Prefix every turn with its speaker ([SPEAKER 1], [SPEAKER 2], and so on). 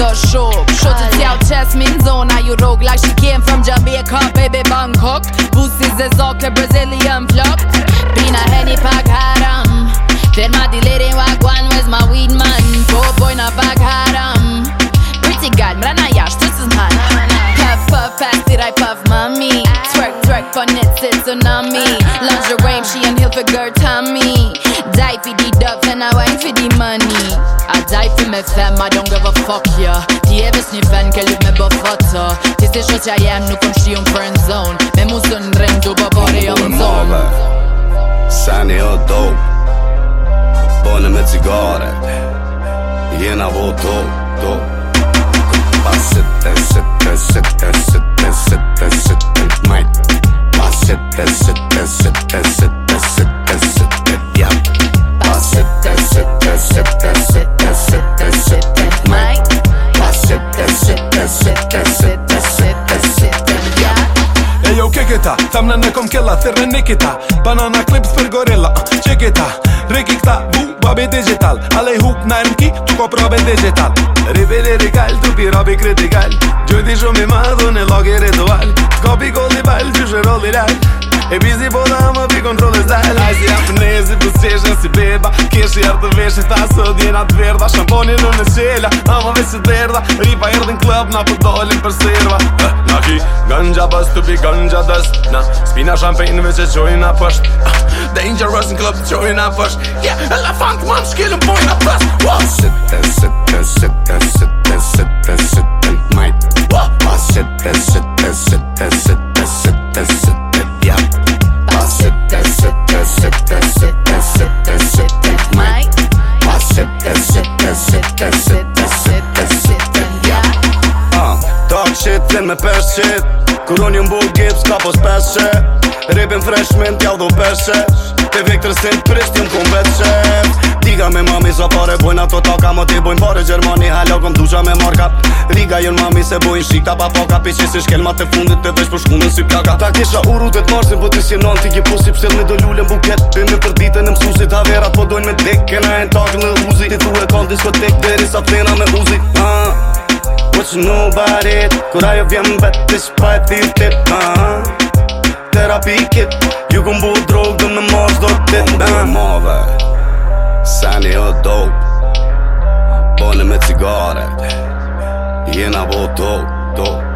[SPEAKER 1] the shop Shot të tjau qes min You rogue like she came from Jamaica Baby Bangkok Pussies e zoke Brazilian flock a Henny Lingerie, she and Hilfiger Tommy. Die for the dubs and I wine for the money. I die for my fam, I don't give a fuck, yeah. Die ever sniffen, qu'elle me buffotta. Ti stai ciò ci am, nu cum she on friend zone. Me mu sun rendo, babare on
[SPEAKER 2] zone. Sani o dope. Bona me cigare. Jena vo dope.
[SPEAKER 3] kita Tam në në kom kella, thirë Banana clips për gorilla, uh, që kita Riki këta, bu, babi digital Ale huk në ki, tu ko probe digital Ribili regal, tu pi robi kritikal Gjojti shumë i madhu në logi ritual Kopi kolli bal, gjyshe roll i E bizi po dhe më pi kontrole zel Ajzi jam të nezi të po seshen si beba Kesh i ardhë vesh ta thasë djena të verda Shamponi në në qelja, na më vesi të derda Ripa i rdhin klëp, na po për serva Na ki ganja bës, tu pi ganja dës Na spina shampejnë vë që qojnë pësht Dangerous në klëp të qojnë apësht Yeah, elefant më në shkillën pojnë pësht Wow
[SPEAKER 4] Flen me pesh qit Kur unë jë mbu gips ka pos pesh qe Ripin fresh min t'jau dhu pesh qe Te vik tërsin prisht jëm kum vet qef Diga me mami sa pare bojnë ato taka Mo t'i bojnë pare Gjermani halo këm duqa me marka Riga jën mami se bojnë shikta pa foka Pi që si shkelma te fundit te vesh për shkunën si plaka Ta kisha uru dhe t'marsin po t'i sjenon t'i gjipu si pshet Me do lullën buket për me për ditën e mësusit Haverat po dojnë me dek Kena e në takë në uzi Ti deri sa t'lena me uzi as nobody Kur ajo vjen vetis pa e thirë tip uh
[SPEAKER 2] -huh. Ju kum bu drog dhe me mos do të tip Kum Sani o dope Bone me cigare Jena bo dope Dope